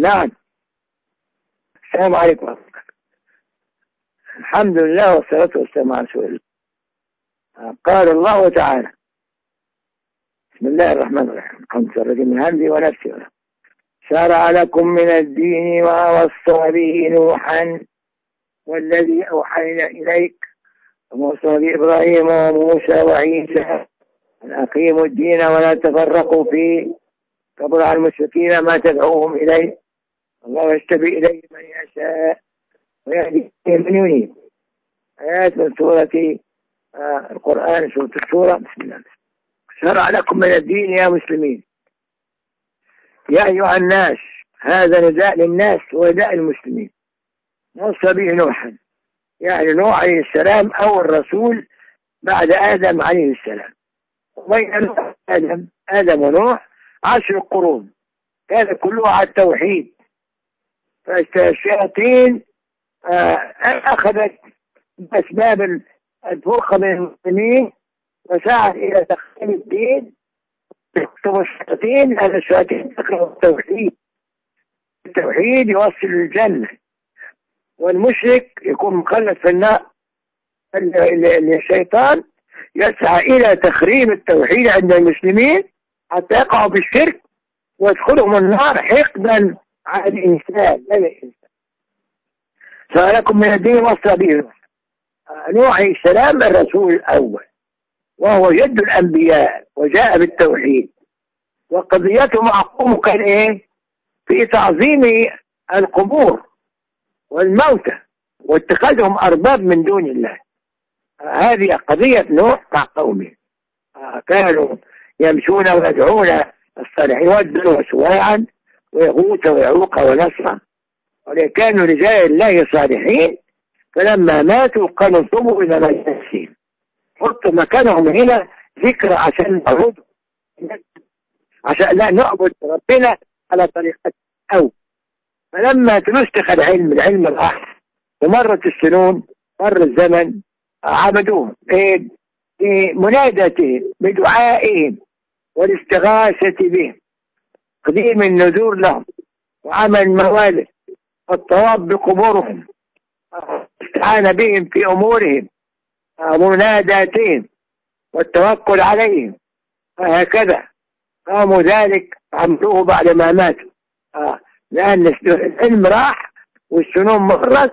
نعم. السلام عليكم الحمد لله والصلاة والسلام على رسول الله. قال الله تعالى بسم الله الرحمن الرحيم. الحمد لله من همزي ونفسي شرع لكم من الدين ووصى به نوحا والذي أوحينا إليك. وموصى بإبراهيم وموسى وعيسى أن أقيموا الدين ولا تفرقوا فيه. كبر على المشركين ما تدعوهم إليه. الله يستبي إليه من يشاء ويهدي من ينيب. آيات من سورة آه القرآن سورة السورة بسم الله. شرع لكم من الدين يا مسلمين. يا أيها الناس هذا نداء للناس ونداء المسلمين. وصى به نوحا. يعني نوح عليه السلام أول رسول بعد آدم عليه السلام. وبين آدم آدم ونوح عشر قرون. كان كلها على التوحيد. فالشياطين آه، أخذت أسباب الفرقة بين المسلمين وسعت إلى تقسيم الدين. يكتب الشياطين هذا الشياطين تكره التوحيد. التوحيد يوصل للجنة والمشرك يكون مخلد في النار. الشيطان يسعى إلى تخريب التوحيد عند المسلمين حتى يقعوا بالشرك ويدخلهم النار حقدا. على الإنسان لا الإنسان سألكم من الدين به نوح عليه السلام الرسول الأول وهو جد الأنبياء وجاء بالتوحيد. وقضيته مع قومه كان إيه؟ في تعظيم القبور والموتى واتخاذهم أرباب من دون الله. هذه قضية نوح مع قومه. كانوا يمشون ويدعون الصالحين ودوا وسواعا ويغوث ويعوق ونصر كانوا رجال الله صالحين فلما ماتوا قالوا انصبوا إلى مجلسين حطوا مكانهم هنا ذكرى عشان نعبد عشان لا نعبد ربنا على طريقة أو. فلما تنسخ العلم العلم راح. ومرت السنون مر الزمن عبدوه بمنادتهم بدعائهم والاستغاثة بهم. قديم النذور لهم وعمل موالد والطواف بقبورهم استعان بهم في أمورهم مناداتهم والتوكل عليهم وهكذا قاموا ذلك عملوه بعد ما ماتوا. لأن العلم راح والسنون مرت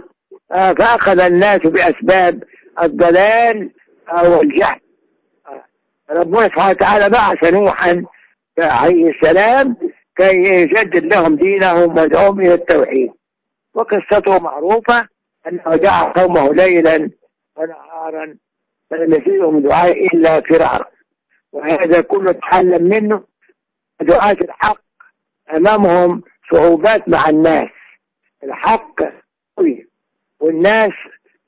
فأخذ الناس بأسباب الضلال والجهل. ربنا سبحانه وتعالى بعث نوحا عليه السلام كي يجدد لهم دينهم ويدعوهم إلى التوحيد. وقصته معروفة أنه دعا قومه ليلا ونهارا فلم يزيدهم دعاء إلا فرارا. وهذا كله تعلم منه دعاة الحق أمامهم صعوبات مع الناس. الحق قوي والناس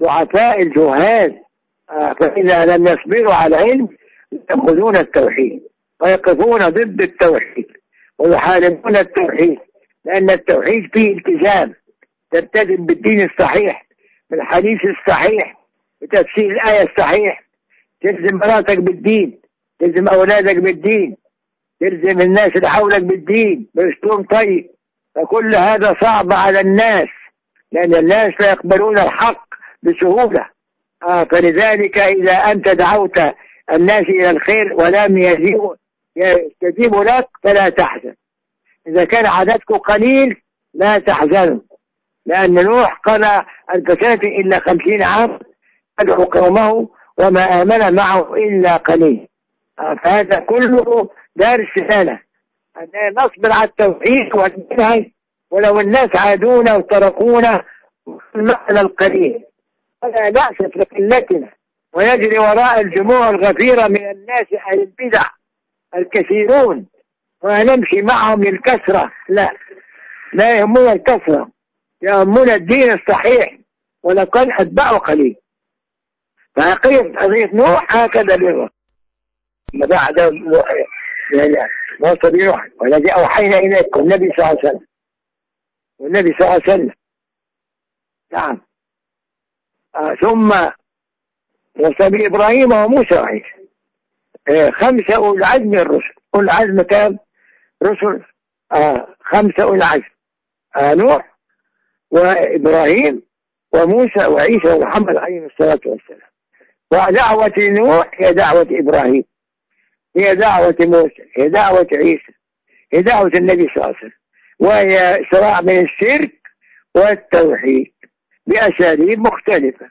ضعفاء الجهال فإذا لم يصبروا على العلم يأخذون التوحيد. ويقفون ضد التوحيد ويحاربون التوحيد لأن التوحيد فيه التزام. تلتزم بالدين الصحيح بالحديث الصحيح بتفسير الآية الصحيح. تلزم مراتك بالدين تلزم أولادك بالدين تلزم الناس اللي حولك بالدين بأسلوب طيب. فكل هذا صعب على الناس لأن الناس لا يقبلون الحق بسهولة. آه فلذلك إذا أنت دعوت الناس إلى الخير ولم يستجيبوا لك فلا تحزن. إذا كان عددك قليل لا تحزنوا لأن نوح قال الفساد إلا خمسين عام يدعو قومه وما آمن معه إلا قليل. فهذا كله درس لنا أن نصبر على التوحيد والنهي. ولو الناس عادونا وتركونا المعنى القليل. فلا بأس في قلتنا ويجري وراء الجموع الغفيرة من الناس أهل البدع. الكثيرون. ونمشي معهم للكثرة. لا. لا يهمنا الكثرة. يهمنا الدين الصحيح. ولو كان أتباعه قليل. فقضية قضية نوح هكذا ما بعد موصى بنوح والذي أوحينا إليك. النبي صلى الله عليه وسلم. والنبي صلى الله عليه وسلم. نعم. آه ثم وصى بإبراهيم وموسى. وعيسى خمسة أولي العزم الرسل. أولي العزم كام رسل آه خمسة أولي العزم. آه نوح وإبراهيم وموسى وعيسى ومحمد عليهم الصلاة والسلام. ودعوة نوح هي دعوة إبراهيم. هي دعوة موسى هي دعوة عيسى هي دعوة النبي صلى الله عليه وسلم. وهي صراع بين الشرك والتوحيد بأساليب مختلفة.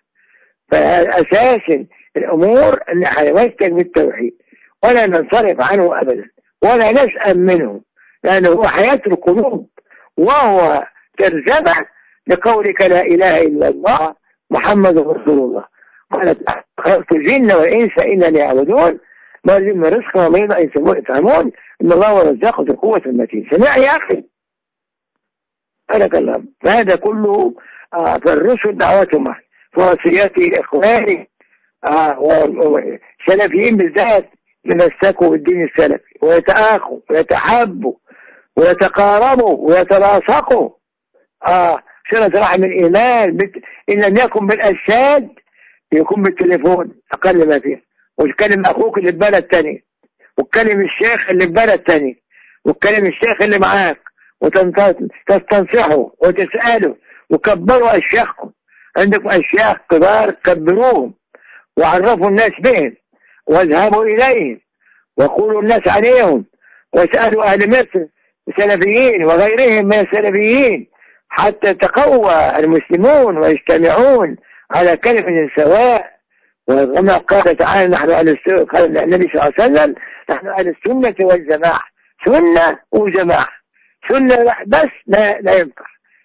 فأساس الأمور أن نمسك بالتوحيد ولا ننصرف عنه أبدا ولا نسأل منه لأنه هو حياة القلوب وهو ترجمة لقولك لا إله إلا الله محمد رسول الله. قالت خلقت الجن والإنس إلا ليعبدون ما من رزق وما يفهمون إن الله هو الرزاق ذو القوة المتين. سمع يا أخي. بارك الله فهذا كله آه فالرسل دعوتهم فوصياتي لإخواني آه والسلفيين بالذات يمسكوا بالدين السلفي ويتآخوا ويتحابوا ويتقاربوا ويتلاصقوا آه صلة رحم الإيمان بت... إن لم يكن بالأجساد يكون بالتليفون أقل ما فيه. وتكلم أخوك اللي في بلد تاني وتكلم الشيخ اللي في بلد تاني وتكلم الشيخ اللي معاك وتستنصحه وتسأله وكبروا أشياخكم. عندكم أشياخ كبار كبروهم وعرفوا الناس بهم. واذهبوا إليهم وقولوا الناس عليهم واسألوا أهل مصر السلفيين وغيرهم من السلفيين حتى تقوى المسلمون ويجتمعون على كلمة سواء. وكما قال تعالى نحن أهل السنة قال النبي صلى الله عليه وسلم نحن أهل السنة والجماعة. سنة وجماعة. سنة بس لا, لا ينفع.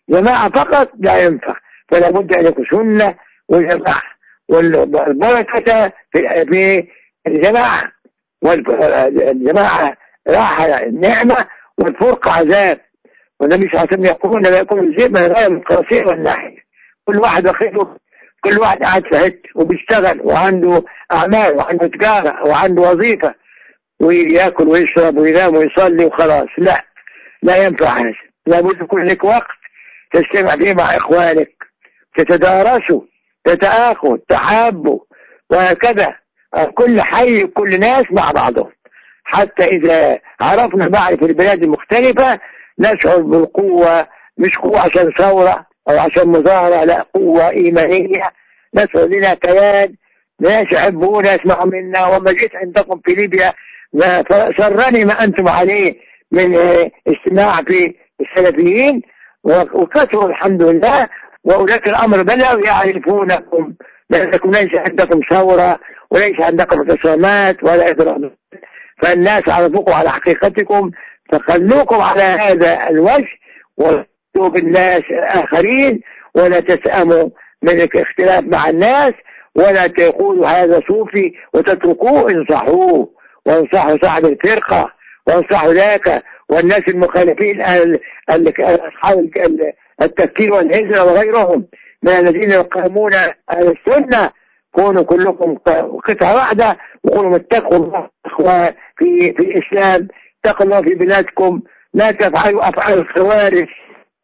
جماعة فقط لا ينفع. فلا بد أن يكون سنة وجماعة. والبركة في, الجماعة والجماعة راحة نعمة والفرقة عذاب. والنبي صلى الله عليه وسلم يقول لا يكون الذئب من غير القراصية والناحية. كل واحد واخده كل واحد قاعد في حتة وبيشتغل وعنده أعمال وعنده تجارة وعنده وظيفة. وياكل ويشرب وينام ويصلي وخلاص. لا لا ينفع هذا. لابد يكون لك وقت تجتمع فيه مع إخوانك تتدارسوا تتآخوا تحابوا وهكذا. كل حي كل ناس مع بعضهم. حتى إذا عرفنا في البلاد المختلفة نشعر بالقوة مش قوة عشان ثورة أو عشان مظاهرة لا قوة إيمانية. نشعر لنا كيان ناس يحبون يسمعوا منا. وما جيت عندكم في ليبيا سرني ما أنتم عليه من استماع في السلفيين. وكثروا الحمد لله. وأولاة الأمر بدأوا يعرفونكم. لأنكم ليس عندكم ثورة وليس عندكم اعتصامات ولا إضرابات فالناس عرفوكم على حقيقتكم فخلوكم على هذا الوجه وأتوا بالناس الآخرين ولا تسأموا من الاختلاف مع الناس ولا تقولوا هذا صوفي وتتركوه انصحوه. وانصحوا صاحب الفرقة وانصحوا ذاك والناس المخالفين أصحاب التفكير والهجرة وغيرهم من الذين يقامون السنة. كونوا كلكم قطعة واحدة وكونوا متقوا الله في, في الإسلام اتقوا الله في بلادكم. لا تفعلوا أفعال الخوارج.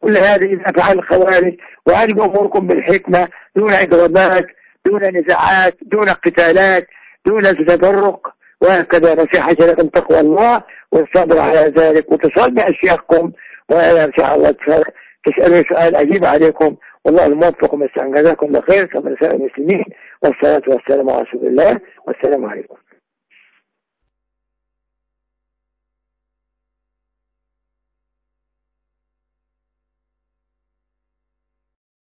كل هذه أفعال الخوارج. وألقوا أموركم بالحكمة دون إضرابات دون نزاعات دون قتالات دون تفرق. وهكذا نصيحة لكم تقوى الله والصبر على ذلك. واتصال بأشياءكم وأنا إن شاء الله تسألوا سؤال أجيب عليكم. والله الموفق ومستعان جزاكم الله خير كما المسلمين. والصلاة والسلام على رسول الله والسلام عليكم.